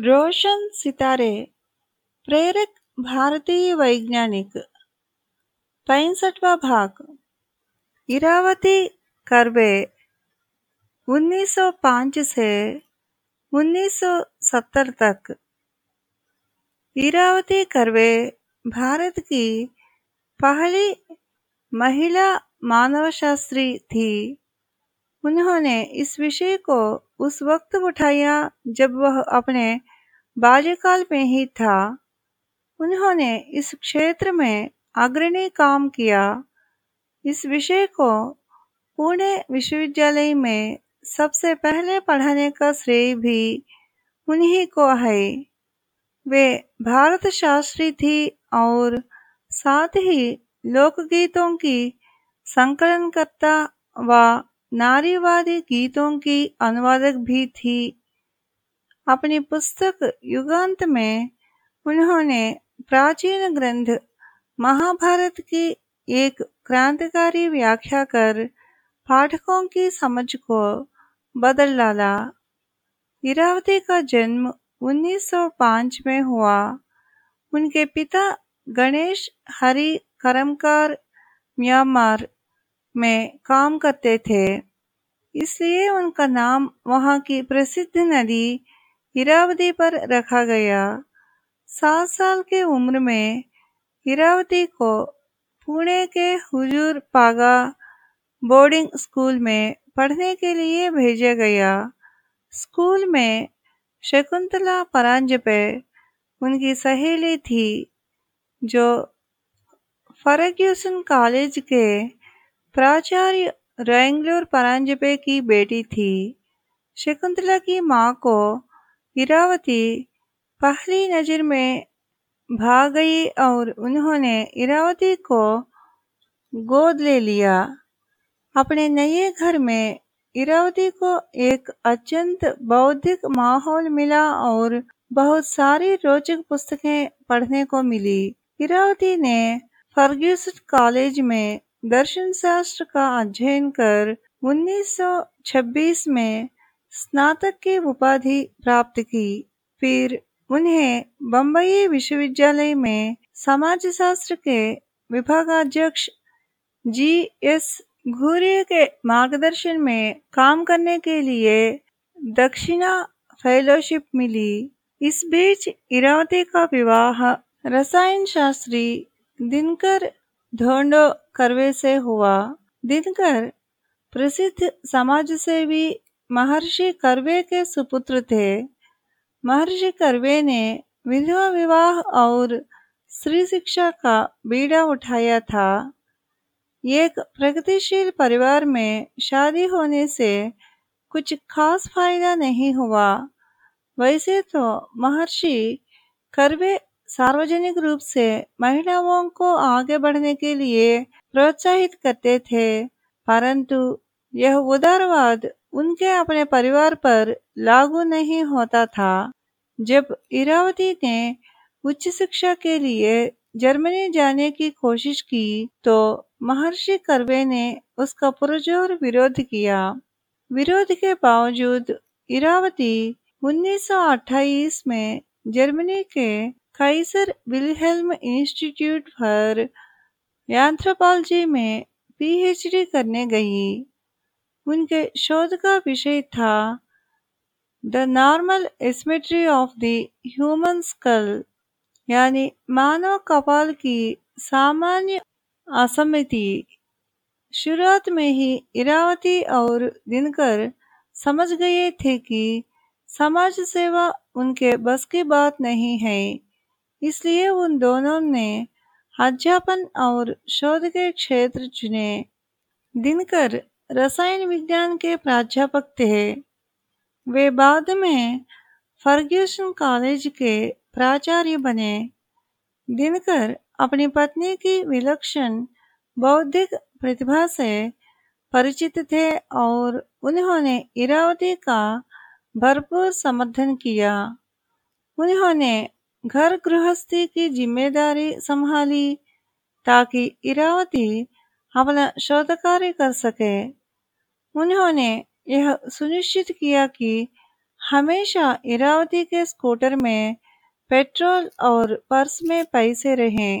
रोशन सितारे, प्रेरक भारतीय वैज्ञानिक, पैंसठवा भाग। इरावती कर्वे 1905 से 1970 तक। इरावती कर्वे भारत की पहली महिला मानवशास्त्री थी। उन्होंने इस विषय को उस वक्त उठाया जब वह अपने बाल्यकाल में ही था। उन्होंने इस क्षेत्र में अग्रणी काम किया। इस विषय को पुणे विश्वविद्यालय में सबसे पहले पढ़ाने का श्रेय भी उन्हीं को है। वे भारत शास्त्री थी और साथ ही लोकगीतों की संकलनकर्ता व नारीवादी गीतों की अनुवादक भी थी। अपनी पुस्तक युगांत में उन्होंने प्राचीन ग्रंथ महाभारत की एक क्रांतिकारी व्याख्या कर पाठकों की समझ को बदल डाला। इरावती का जन्म 1905 में हुआ। उनके पिता गणेश हरि करमकार म्यांमार में काम करते थे। इसलिए उनका नाम वहाँ की प्रसिद्ध नदी इरावती पर रखा गया। सात साल की उम्र में इरावती को पुणे के हुजूर पागा बोर्डिंग स्कूल में पढ़ने के लिए भेजा गया। स्कूल में शकुंतला परांजपे उनकी सहेली थी, जो फर्ग्यूसन कॉलेज के प्राचार्य रैंगलोर परांजपे की बेटी थी। शकुंतला की माँ को इरावती पहली नज़र में भाग गई और उन्होंने इरावती को गोद ले लिया। अपने नए घर में इरावती को एक अत्यंत बौद्धिक माहौल मिला और बहुत सारी रोचक पुस्तकें पढ़ने को मिली। इरावती ने फर्ग्यूसन कॉलेज में दर्शन शास्त्र का अध्ययन कर 1926 में स्नातक की उपाधि प्राप्त की। फिर उन्हें बम्बई विश्वविद्यालय में समाज शास्त्र के विभागाध्यक्ष जी एस घूर्य के मार्गदर्शन में काम करने के लिए दक्षिणा फेलोशिप मिली। इस बीच इरावती का विवाह रसायन शास्त्री दिनकर धोंडो करवे से हुआ। दिनकर प्रसिद्ध समाज समाजसेवी महर्षि करवे के सुपुत्र थे। महर्षि करवे ने विधवा विवाह और स्त्री शिक्षा का बीड़ा उठाया था। एक प्रगतिशील परिवार में शादी होने से कुछ खास फ़ायदा नहीं हुआ। वैसे तो महर्षि कर्वे सार्वजनिक रूप से महिलाओं को आगे बढ़ने के लिए प्रोत्साहित करते थे, परंतु यह उदारवाद उनके अपने परिवार पर लागू नहीं होता था। जब इरावती ने उच्च शिक्षा के लिए जर्मनी जाने की कोशिश की तो महर्षि कर्वे ने उसका पुरजोर विरोध किया। विरोध के बावजूद इरावती 1928 में जर्मनी के Kaiser Wilhelm Institute for anthropology में पीएचडी करने गई। उनके शोध का विषय था the normal asymmetry of the human skull यानी मानव कपाल की सामान्य असमिति। शुरुआत में ही इरावती और दिनकर समझ गए थे कि समाज सेवा उनके बस की बात नहीं है। इसलिए उन दोनों ने अध्यापन और शोध के क्षेत्र चुने। दिनकर रसायन विज्ञान के प्राध्यापक थे। वे बाद में फर्ग्यूसन कॉलेज के प्राचार्य बने। दिनकर अपनी पत्नी की विलक्षण बौद्धिक प्रतिभा से परिचित थे और उन्होंने इरावती का भरपूर समर्थन किया। उन्होंने घर गृहस्थी की ज़िम्मेदारी संभाली ताकि इरावती अपना शोध कार्य कर सके उन्होंने यह सुनिश्चित किया कि हमेशा इरावती के स्कूटर में पेट्रोल और पर्स में पैसे रहे